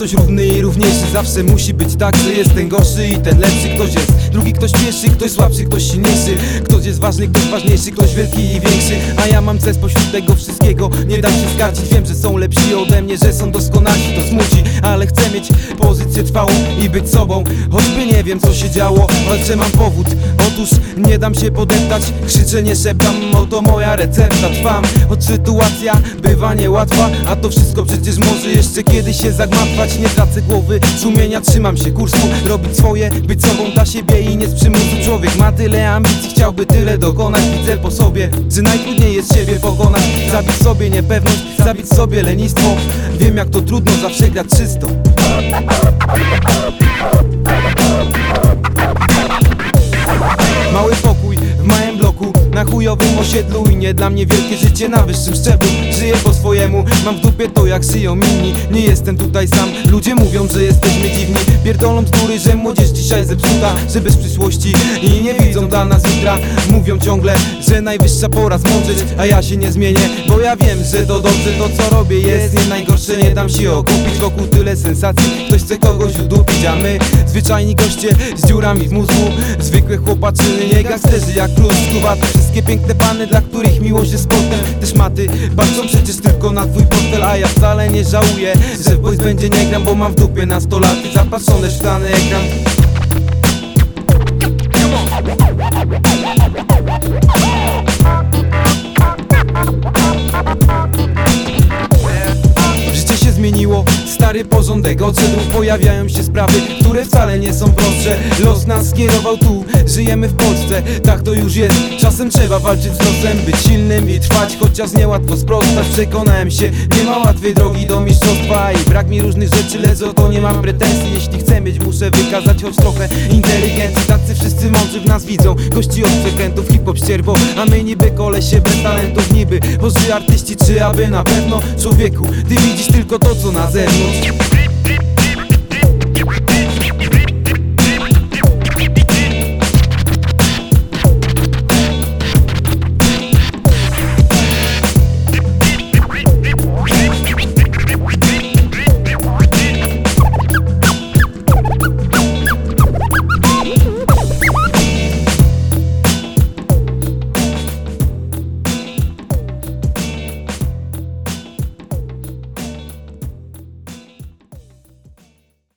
ktoś równy i równiejszy Zawsze musi być tak, że jest ten gorszy i ten lepszy. Ktoś jest drugi, ktoś pierwszy, ktoś słabszy, ktoś silniejszy. Ktoś jest ważny, ktoś ważniejszy, ktoś wielki i większy. A ja mam cel pośród tego wszystkiego. Nie dam się skarcić, wiem, że są lepsi ode mnie Że są doskonali, to smuci. Ale chcę mieć pozycję trwałą i być sobą. Choćby nie wiem co się działo, walczę mam powód. Otóż nie dam się podeptać, krzyczę nie szeptam. Oto moja recepta, trwam. Choć sytuacja bywa niełatwa A to wszystko przecież może jeszcze kiedyś się zagmatwać Nie tracę głowy, sumienia, trzymam się kursu. Robić swoje, być sobą dla siebie i nie z przymusu Człowiek ma tyle ambicji, chciałby tyle dokonać. Widzę po sobie, że najtrudniej jest siebie pokonać. Zabić sobie niepewność, zabić sobie lenistwo. Wiem jak to trudno zawsze grać czysto. Mały pokój w małym bloku Na chujowym osiedlu i nie dla mnie wielkie życie na wyższym szczeblu Żyję po swojemu, mam w dupie to jak żyją inni Nie jestem tutaj sam, ludzie mówią, że jesteśmy dziwni Pierdolą bzdury, że młodzież dzisiaj zepsuta Że bez przyszłości i nie widzą dla nas jutra. Mówią ciągle, że najwyższa pora zmądrzeć A ja się nie zmienię, bo ja wiem, że to dobrze. To co robię jest nie najgorsze, nie dam się okupić Wokół tyle sensacji, ktoś chce kogoś udupić A my, zwyczajni goście z dziurami w mózgu. Zwykłe chłopaczyny, nie gangsterzy jak plus Skuwate wszystkie piękne pany, dla których miłość jest sportem Też maty, patrzą przecież tylko na twój portfel A ja wcale nie żałuję, że w boys będzie nie gram Bo mam w dupie na 100 lat i zapatrzone Son ekran. Stary porządek. Odszedł Pojawiają się sprawy, które wcale nie są prostsze. Los nas skierował tu, żyjemy w Polsce. Tak to już jest, czasem trzeba walczyć z losem Być silnym i trwać, chociaż niełatwo sprostać. Przekonałem się, nie ma łatwej drogi do mistrzostwa I brak mi różnych rzeczy, lecz to nie mam pretensji. Jeśli chcę mieć, muszę wykazać choć trochę inteligencji. Tacy wszyscy mądrzy w nas widzą. Gości od przekrętów, hip-hop ścierwo A my niby kolesie bez talentów. Niby Boży artyści, czy aby na pewno Człowieku, ty widzisz tylko to co na zewnątrz